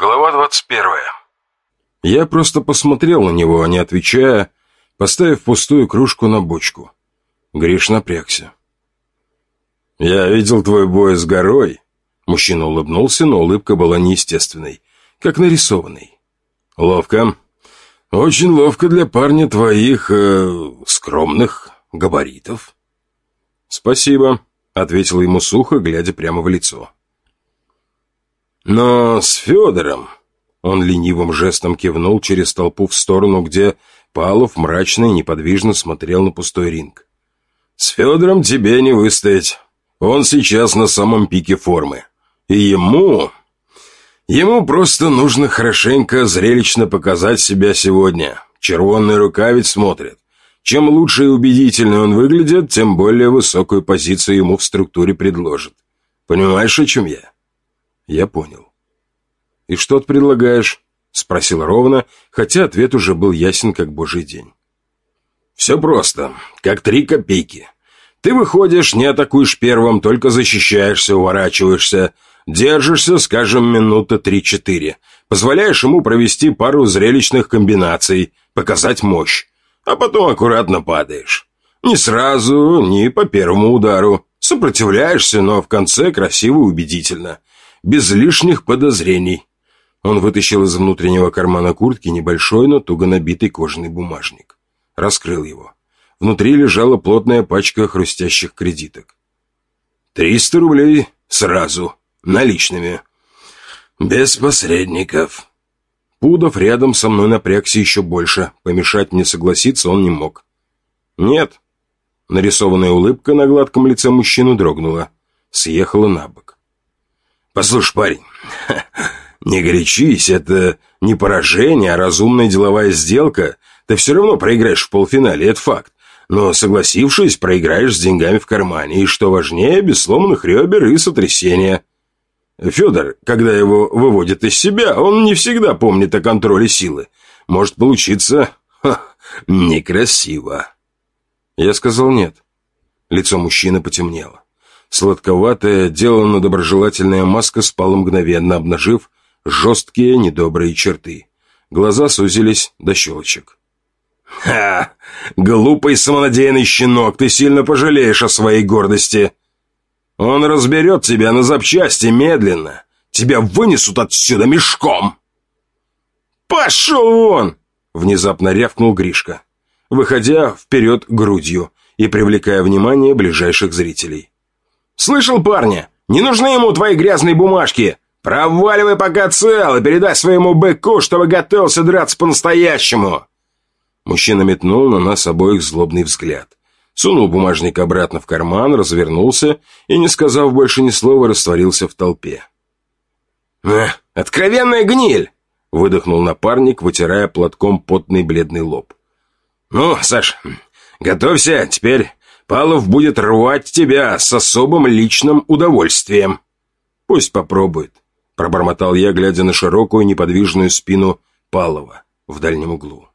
Глава 21. Я просто посмотрел на него, не отвечая, поставив пустую кружку на бочку. Гриш напрягся. «Я видел твой бой с горой». Мужчина улыбнулся, но улыбка была неестественной, как нарисованной. «Ловко. Очень ловко для парня твоих э, скромных габаритов». «Спасибо», — ответил ему сухо, глядя прямо в лицо. «Но с Федором...» Он ленивым жестом кивнул через толпу в сторону, где Павлов мрачно и неподвижно смотрел на пустой ринг. «С Федором тебе не выстоять. Он сейчас на самом пике формы. И ему... Ему просто нужно хорошенько, зрелищно показать себя сегодня. Червонный рукавец смотрит. Чем лучше и убедительнее он выглядит, тем более высокую позицию ему в структуре предложат. Понимаешь, о чем я?» Я понял. «И что ты предлагаешь?» — спросил ровно, хотя ответ уже был ясен, как божий день. «Все просто, как три копейки. Ты выходишь, не атакуешь первым, только защищаешься, уворачиваешься, держишься, скажем, минуты три-четыре, позволяешь ему провести пару зрелищных комбинаций, показать мощь, а потом аккуратно падаешь. Не сразу, не по первому удару. Сопротивляешься, но в конце красиво и убедительно. Без лишних подозрений. Он вытащил из внутреннего кармана куртки небольшой, но туго набитый кожаный бумажник. Раскрыл его. Внутри лежала плотная пачка хрустящих кредиток. «Триста рублей сразу, наличными. Без посредников». Пудов рядом со мной напрягся еще больше. Помешать мне согласиться он не мог. «Нет». Нарисованная улыбка на гладком лице мужчины дрогнула. Съехала на бок. «Послушай, парень, не горячись, это не поражение, а разумная деловая сделка. Ты все равно проиграешь в полуфинале, это факт. Но, согласившись, проиграешь с деньгами в кармане. И, что важнее, без сломанных ребер и сотрясения. Федор, когда его выводят из себя, он не всегда помнит о контроле силы. Может получиться ха, некрасиво. Я сказал нет. Лицо мужчины потемнело. Сладковатая, деланно доброжелательная маска спала мгновенно, обнажив жесткие, недобрые черты. Глаза сузились до щелочек. «Ха! Глупый самонадеянный щенок, ты сильно пожалеешь о своей гордости. Он разберет тебя на запчасти медленно. Тебя вынесут отсюда мешком!» «Пошел вон!» — внезапно рявкнул Гришка, выходя вперед грудью и привлекая внимание ближайших зрителей. «Слышал, парня? Не нужны ему твои грязные бумажки! «Проваливай пока цел и передай своему быку, чтобы готовился драться по-настоящему!» Мужчина метнул на нас обоих злобный взгляд. Сунул бумажник обратно в карман, развернулся и, не сказав больше ни слова, растворился в толпе. «Эх, откровенная гниль!» — выдохнул напарник, вытирая платком потный бледный лоб. «Ну, Саш, готовься, теперь Павлов будет рвать тебя с особым личным удовольствием». «Пусть попробует. Пробормотал я, глядя на широкую неподвижную спину Палова в дальнем углу.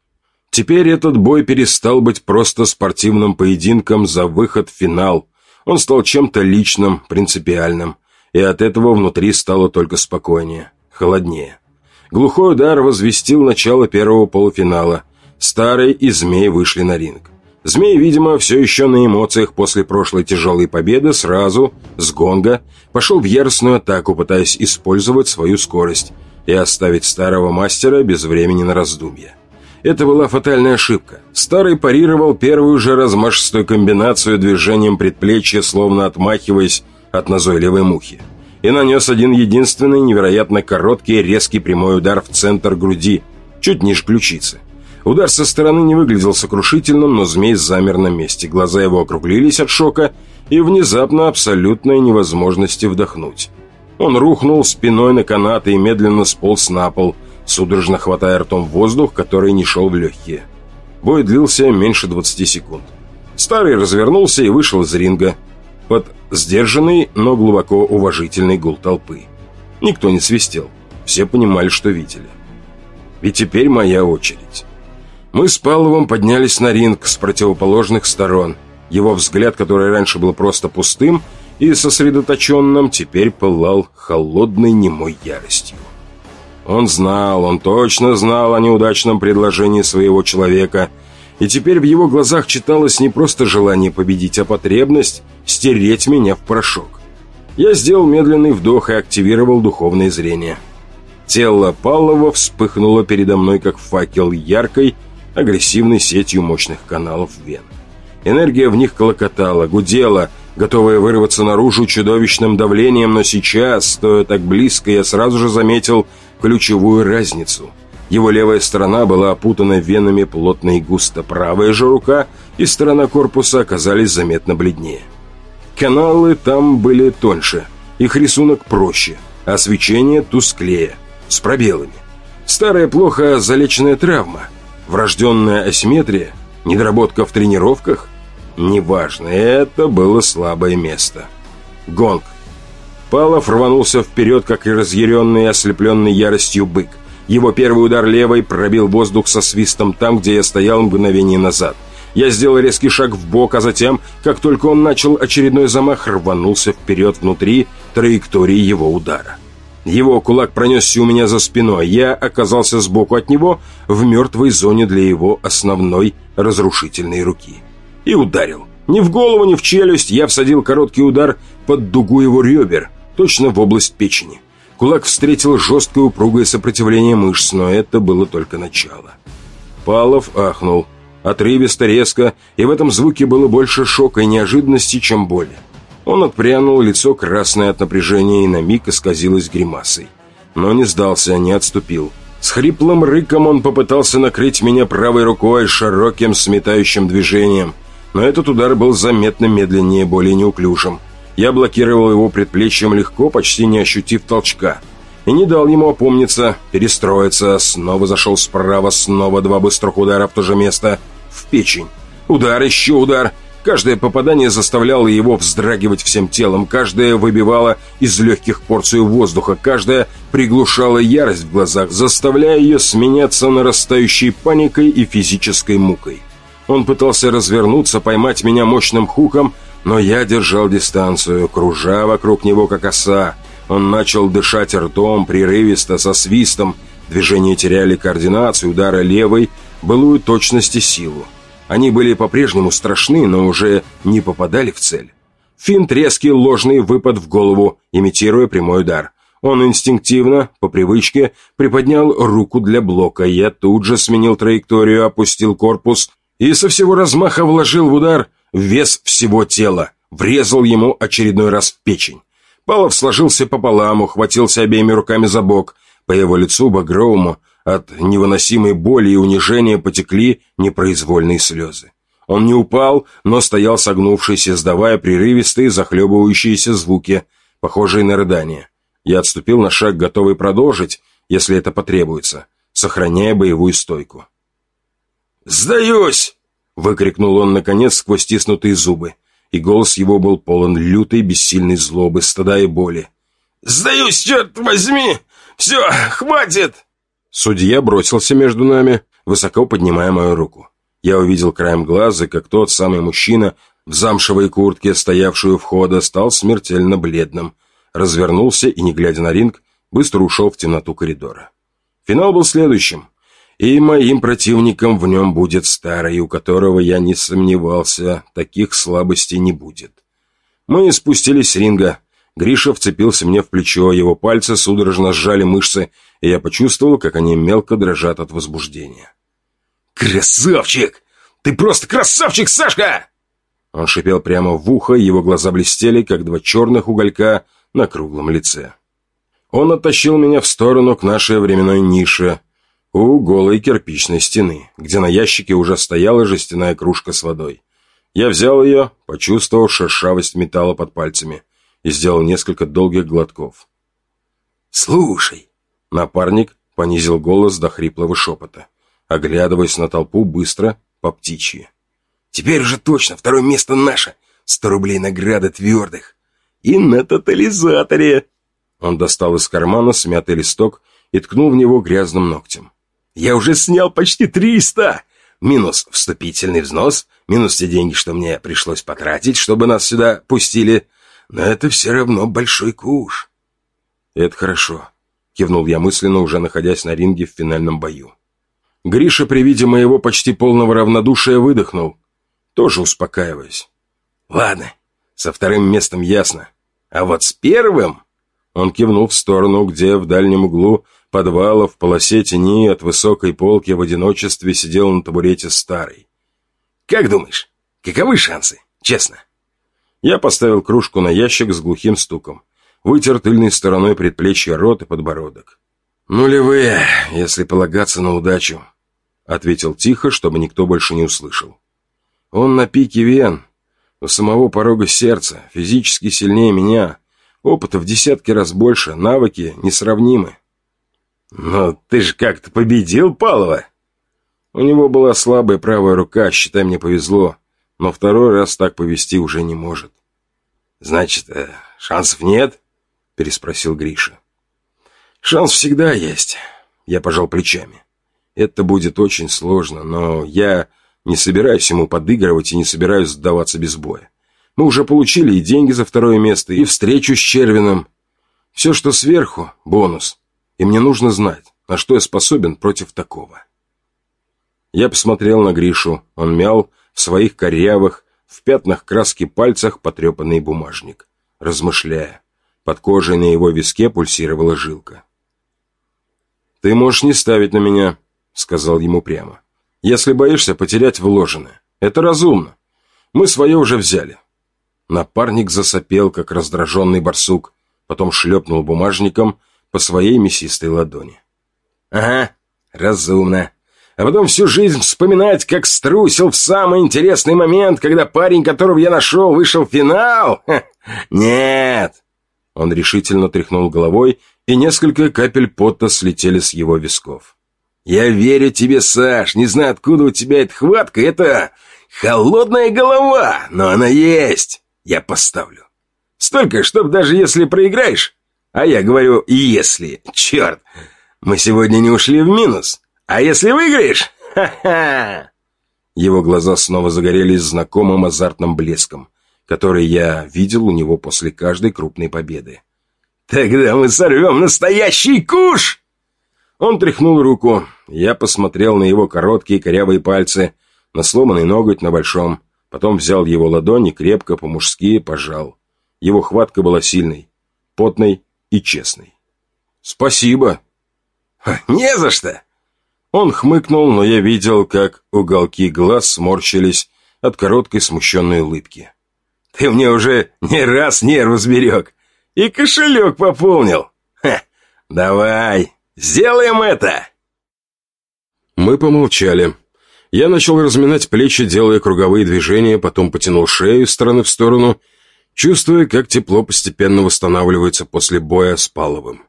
Теперь этот бой перестал быть просто спортивным поединком за выход в финал. Он стал чем-то личным, принципиальным. И от этого внутри стало только спокойнее, холоднее. Глухой удар возвестил начало первого полуфинала. Старый и Змей вышли на ринг. Змей, видимо, все еще на эмоциях после прошлой тяжелой победы сразу, с гонга, пошел в яростную атаку, пытаясь использовать свою скорость и оставить старого мастера без времени на раздумья. Это была фатальная ошибка. Старый парировал первую же размашистую комбинацию движением предплечья, словно отмахиваясь от назойливой мухи, и нанес один единственный невероятно короткий резкий прямой удар в центр груди, чуть ниже ключицы. Удар со стороны не выглядел сокрушительным, но змей замер на месте. Глаза его округлились от шока и внезапно абсолютной невозможности вдохнуть. Он рухнул спиной на канаты и медленно сполз на пол, судорожно хватая ртом воздух, который не шел в легкие. Бой длился меньше 20 секунд. Старый развернулся и вышел из ринга под сдержанный, но глубоко уважительный гул толпы. Никто не свистел. Все понимали, что видели. Ведь теперь моя очередь. Мы с Павловым поднялись на ринг с противоположных сторон. Его взгляд, который раньше был просто пустым и сосредоточенным, теперь пылал холодной немой яростью. Он знал, он точно знал о неудачном предложении своего человека, и теперь в его глазах читалось не просто желание победить, а потребность стереть меня в порошок. Я сделал медленный вдох и активировал духовное зрение. Тело Павлова вспыхнуло передо мной, как факел яркой, агрессивной сетью мощных каналов вен. Энергия в них колокотала, гудела, готовая вырваться наружу чудовищным давлением, но сейчас, стоя так близко, я сразу же заметил ключевую разницу. Его левая сторона была опутана венами плотно и густо, правая же рука и сторона корпуса оказались заметно бледнее. Каналы там были тоньше, их рисунок проще, а свечение тусклее, с пробелами. Старая плохо залеченная травма, врожденная асимметрия, недоработка в тренировках – Неважно, это было слабое место. Гонг. Палов рванулся вперед, как и разъяренный ослепленный яростью бык. Его первый удар левой пробил воздух со свистом там, где я стоял мгновение назад. Я сделал резкий шаг в бок, а затем, как только он начал очередной замах, рванулся вперед внутри траектории его удара. Его кулак пронесся у меня за спиной. Я оказался сбоку от него в мертвой зоне для его основной разрушительной руки и ударил. Ни в голову, ни в челюсть я всадил короткий удар под дугу его ребер, точно в область печени. Кулак встретил жесткое упругое сопротивление мышц, но это было только начало. Палов ахнул, отрывисто, резко, и в этом звуке было больше шока и неожиданности, чем боли. Он отпрянул, лицо красное от напряжения и на миг исказилось гримасой. Но не сдался, не отступил. С хриплым рыком он попытался накрыть меня правой рукой широким сметающим движением – но этот удар был заметно медленнее, более неуклюжим. Я блокировал его предплечьем легко, почти не ощутив толчка. И не дал ему опомниться, перестроиться, снова зашел справа, снова два быстрых удара в то же место, в печень. Удар, еще удар. Каждое попадание заставляло его вздрагивать всем телом, каждое выбивало из легких порцию воздуха, каждое приглушало ярость в глазах, заставляя ее сменяться нарастающей паникой и физической мукой. Он пытался развернуться, поймать меня мощным хуком, но я держал дистанцию, кружа вокруг него как оса. Он начал дышать ртом, прерывисто, со свистом. Движения теряли координацию, удары левой, былую точность и силу. Они были по-прежнему страшны, но уже не попадали в цель. Финт резкий ложный выпад в голову, имитируя прямой удар. Он инстинктивно, по привычке, приподнял руку для блока. Я тут же сменил траекторию, опустил корпус и со всего размаха вложил в удар вес всего тела, врезал ему очередной раз в печень. Палов сложился пополам, ухватился обеими руками за бок. По его лицу багровому от невыносимой боли и унижения потекли непроизвольные слезы. Он не упал, но стоял согнувшись, издавая прерывистые, захлебывающиеся звуки, похожие на рыдание. Я отступил на шаг, готовый продолжить, если это потребуется, сохраняя боевую стойку. «Сдаюсь!» — выкрикнул он, наконец, сквозь стиснутые зубы, и голос его был полон лютой, бессильной злобы, стыда и боли. «Сдаюсь, черт возьми! Все, хватит!» Судья бросился между нами, высоко поднимая мою руку. Я увидел краем глаза, как тот самый мужчина в замшевой куртке, стоявший у входа, стал смертельно бледным, развернулся и, не глядя на ринг, быстро ушел в темноту коридора. Финал был следующим. И моим противником в нем будет старый, у которого я не сомневался, таких слабостей не будет. Мы спустились с ринга. Гриша вцепился мне в плечо, его пальцы судорожно сжали мышцы, и я почувствовал, как они мелко дрожат от возбуждения. «Красавчик! Ты просто красавчик, Сашка!» Он шипел прямо в ухо, его глаза блестели, как два черных уголька на круглом лице. Он оттащил меня в сторону к нашей временной нише, у голой кирпичной стены, где на ящике уже стояла жестяная кружка с водой. Я взял ее, почувствовал шершавость металла под пальцами и сделал несколько долгих глотков. «Слушай!» Напарник понизил голос до хриплого шепота, оглядываясь на толпу быстро, по птичьи. «Теперь уже точно второе место наше! Сто рублей награды твердых! И на тотализаторе!» Он достал из кармана смятый листок и ткнул в него грязным ногтем. Я уже снял почти триста. Минус вступительный взнос, минус те деньги, что мне пришлось потратить, чтобы нас сюда пустили. Но это все равно большой куш. Это хорошо. кивнул я мысленно, уже находясь на ринге в финальном бою. Гриша при виде моего почти полного равнодушия выдохнул, тоже успокаиваясь. «Ладно, со вторым местом ясно. А вот с первым...» Он кивнул в сторону, где в дальнем углу подвала в полосе тени от высокой полки в одиночестве сидел на табурете старый. «Как думаешь, каковы шансы? Честно?» Я поставил кружку на ящик с глухим стуком. Вытер тыльной стороной предплечья рот и подбородок. «Нулевые, если полагаться на удачу», — ответил тихо, чтобы никто больше не услышал. «Он на пике вен, у самого порога сердца, физически сильнее меня, опыта в десятки раз больше, навыки несравнимы». «Но ты же как-то победил Палова!» У него была слабая правая рука, считай, мне повезло, но второй раз так повести уже не может. «Значит, э, шансов нет?» — переспросил Гриша. «Шанс всегда есть», — я пожал плечами. «Это будет очень сложно, но я не собираюсь ему подыгрывать и не собираюсь сдаваться без боя. Мы уже получили и деньги за второе место, и встречу с Червином. Все, что сверху — бонус, и мне нужно знать, на что я способен против такого». Я посмотрел на Гришу, он мял в своих корявых, в пятнах краски пальцах потрепанный бумажник, размышляя. Под кожей на его виске пульсировала жилка. «Ты можешь не ставить на меня», — сказал ему прямо. «Если боишься потерять вложенное. Это разумно. Мы свое уже взяли». Напарник засопел, как раздраженный барсук, потом шлепнул бумажником по своей мясистой ладони. «Ага, разумно. А потом всю жизнь вспоминать, как струсил в самый интересный момент, когда парень, которого я нашел, вышел в финал? Ха, нет, он решительно тряхнул головой, и несколько капель пота слетели с его висков. «Я верю тебе, Саш. Не знаю, откуда у тебя эта хватка. Это холодная голова, но она есть. Я поставлю. Столько, чтоб даже если проиграешь... А я говорю «если». Черт, мы сегодня не ушли в минус. А если выиграешь? Ха-ха!» Его глаза снова загорелись знакомым азартным блеском который я видел у него после каждой крупной победы. «Тогда мы сорвем настоящий куш!» Он тряхнул руку. Я посмотрел на его короткие корявые пальцы, на сломанный ноготь на большом. Потом взял его ладони крепко по-мужски пожал. Его хватка была сильной, потной и честной. «Спасибо!» «Не за что!» Он хмыкнул, но я видел, как уголки глаз сморщились от короткой смущенной улыбки. Ты мне уже не раз нервы сберег. И кошелек пополнил. Ха, давай, сделаем это!» Мы помолчали. Я начал разминать плечи, делая круговые движения, потом потянул шею из стороны в сторону, чувствуя, как тепло постепенно восстанавливается после боя с Паловым.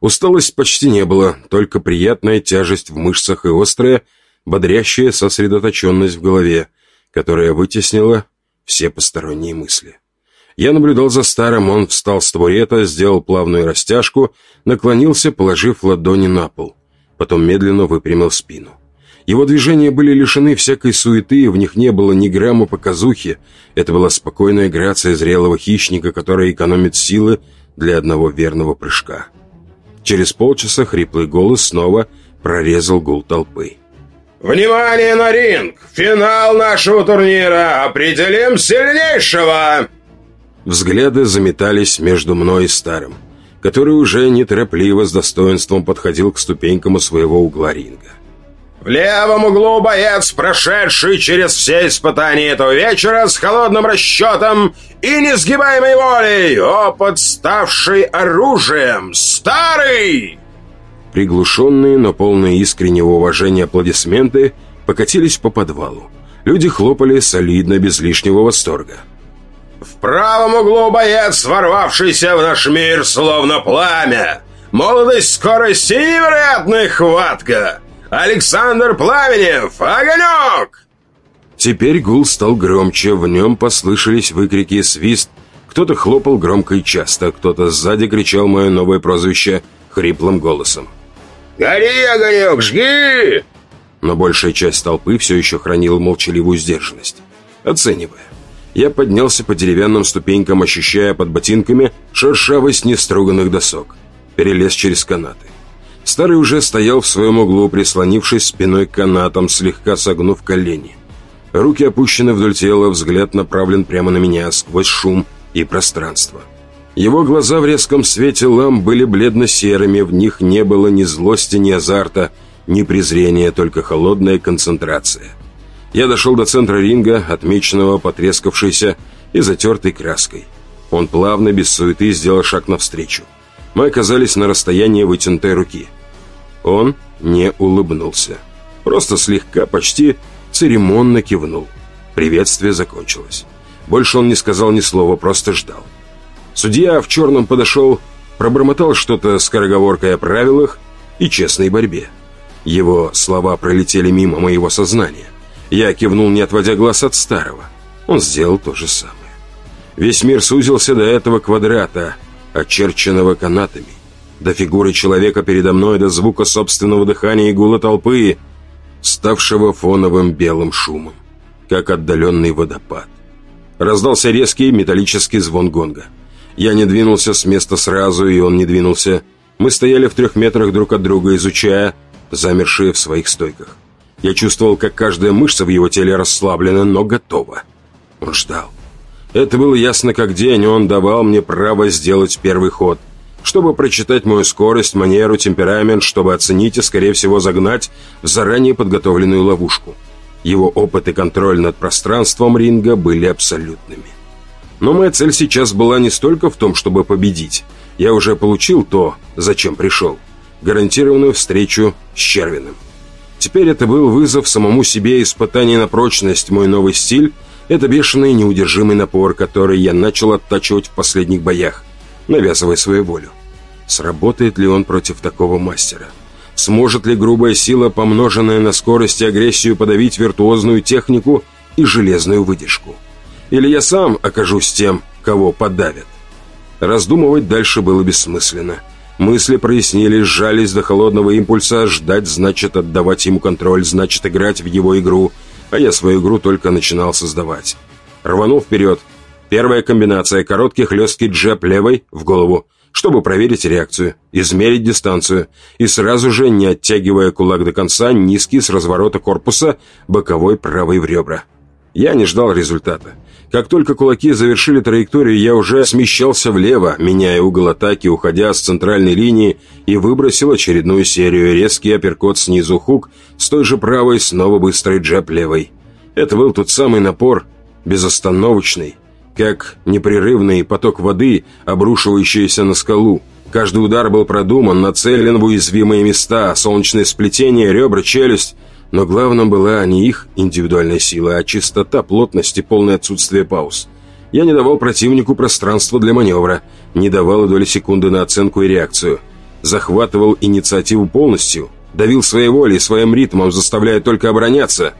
Усталость почти не было, только приятная тяжесть в мышцах и острая, бодрящая сосредоточенность в голове, которая вытеснила все посторонние мысли. Я наблюдал за старым, он встал с табурета, сделал плавную растяжку, наклонился, положив ладони на пол. Потом медленно выпрямил спину. Его движения были лишены всякой суеты, в них не было ни грамма показухи. Это была спокойная грация зрелого хищника, который экономит силы для одного верного прыжка. Через полчаса хриплый голос снова прорезал гул толпы. «Внимание на ринг! Финал нашего турнира! Определим сильнейшего!» Взгляды заметались между мной и старым, который уже неторопливо с достоинством подходил к ступенькам у своего угла ринга. В левом углу боец, прошедший через все испытания этого вечера с холодным расчетом и несгибаемой волей, опыт, ставший оружием, старый! Приглушенные, но полные искреннего уважения аплодисменты покатились по подвалу. Люди хлопали солидно, без лишнего восторга. «В правом углу боец, ворвавшийся в наш мир, словно пламя! Молодость, скорость и невероятная хватка! Александр Пламенев, огонек!» Теперь гул стал громче, в нем послышались выкрики и свист. Кто-то хлопал громко и часто, кто-то сзади кричал мое новое прозвище хриплым голосом. «Гори, огонек, жги!» Но большая часть толпы все еще хранила молчаливую сдержанность. Оценивая. Я поднялся по деревянным ступенькам, ощущая под ботинками шершавость неструганных досок. перелез через канаты. Старый уже стоял в своем углу, прислонившись спиной к канатам, слегка согнув колени. Руки опущены вдоль тела, взгляд направлен прямо на меня, сквозь шум и пространство. Его глаза в резком свете ламп были бледно-серыми, в них не было ни злости, ни азарта, ни презрения, только холодная концентрация. Я дошел до центра ринга, отмеченного потрескавшейся и затертой краской. Он плавно, без суеты, сделал шаг навстречу. Мы оказались на расстоянии вытянутой руки. Он не улыбнулся. Просто слегка, почти церемонно кивнул. Приветствие закончилось. Больше он не сказал ни слова, просто ждал. Судья в черном подошел, пробормотал что-то скороговоркой о правилах и честной борьбе. Его слова пролетели мимо моего сознания. Я кивнул, не отводя глаз от старого. Он сделал то же самое. Весь мир сузился до этого квадрата, очерченного канатами. До фигуры человека передо мной, до звука собственного дыхания и гула толпы, ставшего фоновым белым шумом, как отдаленный водопад. Раздался резкий металлический звон гонга. Я не двинулся с места сразу, и он не двинулся. Мы стояли в трех метрах друг от друга, изучая замершие в своих стойках. Я чувствовал, как каждая мышца в его теле расслаблена, но готова. Он ждал. Это было ясно как день, он давал мне право сделать первый ход, чтобы прочитать мою скорость, манеру, темперамент, чтобы оценить и, скорее всего, загнать в заранее подготовленную ловушку. Его опыт и контроль над пространством ринга были абсолютными. Но моя цель сейчас была не столько в том, чтобы победить. Я уже получил то, зачем пришел. Гарантированную встречу с Червиным. Теперь это был вызов самому себе, испытание на прочность, мой новый стиль – это бешеный неудержимый напор, который я начал оттачивать в последних боях, навязывая свою волю. Сработает ли он против такого мастера? Сможет ли грубая сила, помноженная на скорость и агрессию, подавить виртуозную технику и железную выдержку? Или я сам окажусь тем, кого подавят? Раздумывать дальше было бессмысленно. Мысли прояснились, сжались до холодного импульса. Ждать значит отдавать ему контроль, значит играть в его игру – а я свою игру только начинал создавать. Рванул вперед. Первая комбинация – короткий хлесткий джеб левой в голову, чтобы проверить реакцию, измерить дистанцию и сразу же, не оттягивая кулак до конца, низкий с разворота корпуса, боковой правой в ребра. Я не ждал результата. Как только кулаки завершили траекторию, я уже смещался влево, меняя угол атаки, уходя с центральной линии и выбросил очередную серию. Резкий апперкот снизу хук, с той же правой снова быстрый джеб левой. Это был тот самый напор, безостановочный, как непрерывный поток воды, обрушивающийся на скалу. Каждый удар был продуман, нацелен в уязвимые места, солнечное сплетение, ребра, челюсть. Но главным была не их индивидуальная сила, а чистота, плотность и полное отсутствие пауз. Я не давал противнику пространства для маневра, не давал и доли секунды на оценку и реакцию. Захватывал инициативу полностью, давил своей волей, своим ритмом, заставляя только обороняться.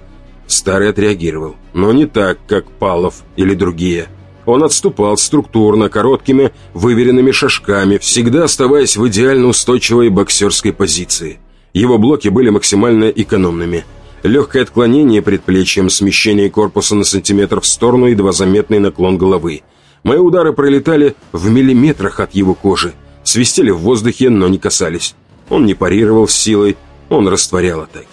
Старый отреагировал, но не так, как Палов или другие. Он отступал структурно, короткими, выверенными шажками, всегда оставаясь в идеально устойчивой боксерской позиции. Его блоки были максимально экономными. Легкое отклонение предплечьем, смещение корпуса на сантиметр в сторону едва заметный наклон головы. Мои удары пролетали в миллиметрах от его кожи, свистели в воздухе, но не касались. Он не парировал силой, он растворял атаки.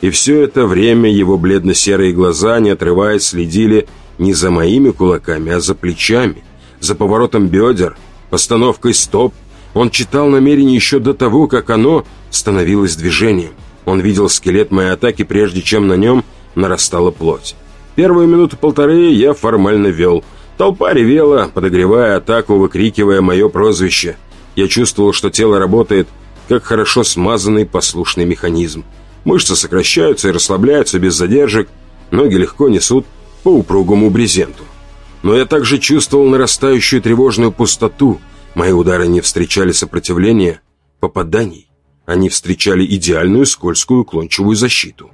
И все это время его бледно-серые глаза, не отрываясь, следили не за моими кулаками, а за плечами, за поворотом бедер, постановкой стоп, он читал намерение еще до того, как оно становилось движением. Он видел скелет моей атаки, прежде чем на нем нарастала плоть. Первую минуту-полторы я формально вел. Толпа ревела, подогревая атаку, выкрикивая мое прозвище. Я чувствовал, что тело работает, как хорошо смазанный послушный механизм. Мышцы сокращаются и расслабляются без задержек, ноги легко несут по упругому брезенту. Но я также чувствовал нарастающую тревожную пустоту, Мои удары не встречали сопротивления, попаданий. Они встречали идеальную скользкую уклончивую защиту.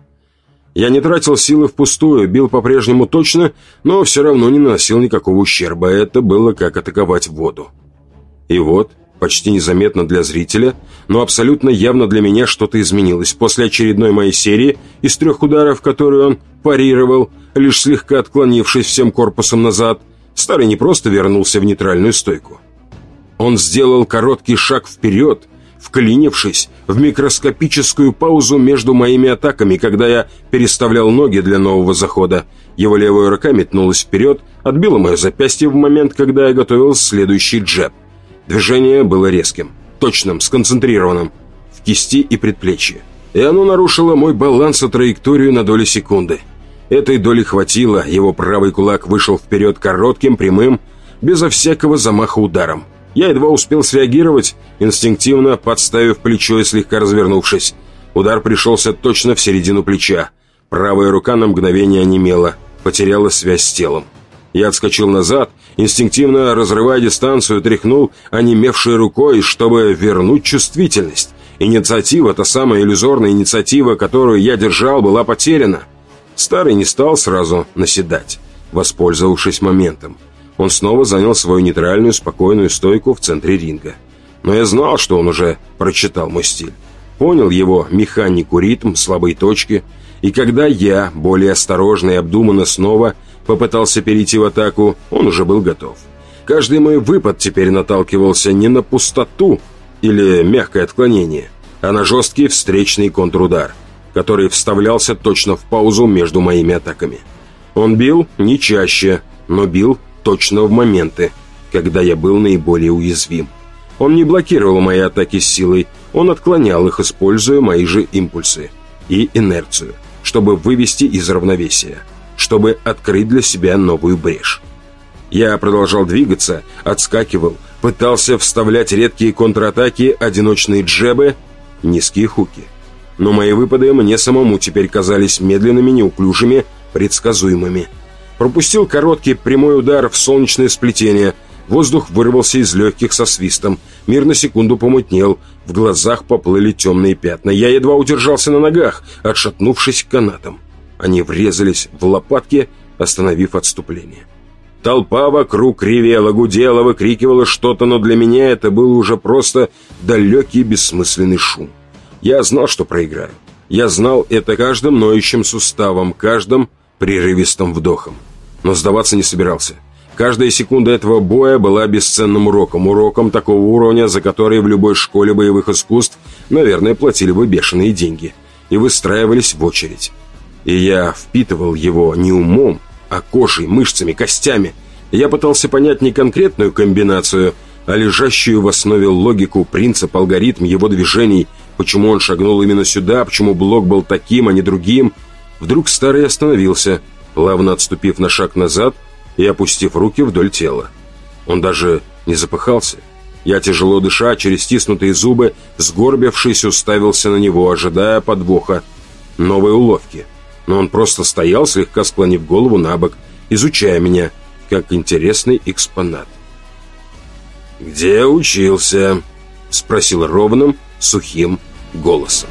Я не тратил силы впустую, бил по-прежнему точно, но все равно не наносил никакого ущерба. Это было как атаковать воду. И вот, почти незаметно для зрителя, но абсолютно явно для меня что-то изменилось. После очередной моей серии из трех ударов, которые он парировал, лишь слегка отклонившись всем корпусом назад, старый не просто вернулся в нейтральную стойку. Он сделал короткий шаг вперед, вклинившись в микроскопическую паузу между моими атаками, когда я переставлял ноги для нового захода. Его левая рука метнулась вперед, отбила мое запястье в момент, когда я готовил следующий джеб. Движение было резким, точным, сконцентрированным, в кисти и предплечье. И оно нарушило мой баланс и траекторию на доли секунды. Этой доли хватило, его правый кулак вышел вперед коротким, прямым, безо всякого замаха ударом. Я едва успел среагировать, инстинктивно подставив плечо и слегка развернувшись. Удар пришелся точно в середину плеча. Правая рука на мгновение онемела, потеряла связь с телом. Я отскочил назад, инстинктивно разрывая дистанцию, тряхнул онемевшей рукой, чтобы вернуть чувствительность. Инициатива, та самая иллюзорная инициатива, которую я держал, была потеряна. Старый не стал сразу наседать, воспользовавшись моментом. Он снова занял свою нейтральную, спокойную стойку в центре ринга. Но я знал, что он уже прочитал мой стиль. Понял его механику, ритм, слабые точки. И когда я, более осторожно и обдуманно снова попытался перейти в атаку, он уже был готов. Каждый мой выпад теперь наталкивался не на пустоту или мягкое отклонение, а на жесткий встречный контрудар, который вставлялся точно в паузу между моими атаками. Он бил не чаще, но бил точно в моменты, когда я был наиболее уязвим. Он не блокировал мои атаки силой, он отклонял их, используя мои же импульсы и инерцию, чтобы вывести из равновесия, чтобы открыть для себя новую брешь. Я продолжал двигаться, отскакивал, пытался вставлять редкие контратаки, одиночные джебы, низкие хуки. Но мои выпады мне самому теперь казались медленными, неуклюжими, предсказуемыми – Пропустил короткий прямой удар в солнечное сплетение. Воздух вырвался из легких со свистом. Мир на секунду помутнел. В глазах поплыли темные пятна. Я едва удержался на ногах, отшатнувшись к канатам. Они врезались в лопатки, остановив отступление. Толпа вокруг ревела, гудела, выкрикивала что-то, но для меня это был уже просто далекий бессмысленный шум. Я знал, что проиграю. Я знал это каждым ноющим суставом, каждым прерывистым вдохом. Но сдаваться не собирался. Каждая секунда этого боя была бесценным уроком, уроком такого уровня, за который в любой школе боевых искусств, наверное, платили бы бешеные деньги, и выстраивались в очередь. И я впитывал его не умом, а кожей, мышцами, костями. я пытался понять не конкретную комбинацию, а лежащую в основе логику, принцип, алгоритм его движений, почему он шагнул именно сюда, почему блок был таким, а не другим – Вдруг старый остановился, плавно отступив на шаг назад и опустив руки вдоль тела. Он даже не запыхался. Я, тяжело дыша, через стиснутые зубы, сгорбившись, уставился на него, ожидая подвоха, новой уловки. Но он просто стоял, слегка склонив голову на бок, изучая меня, как интересный экспонат. «Где учился?» — спросил ровным, сухим голосом.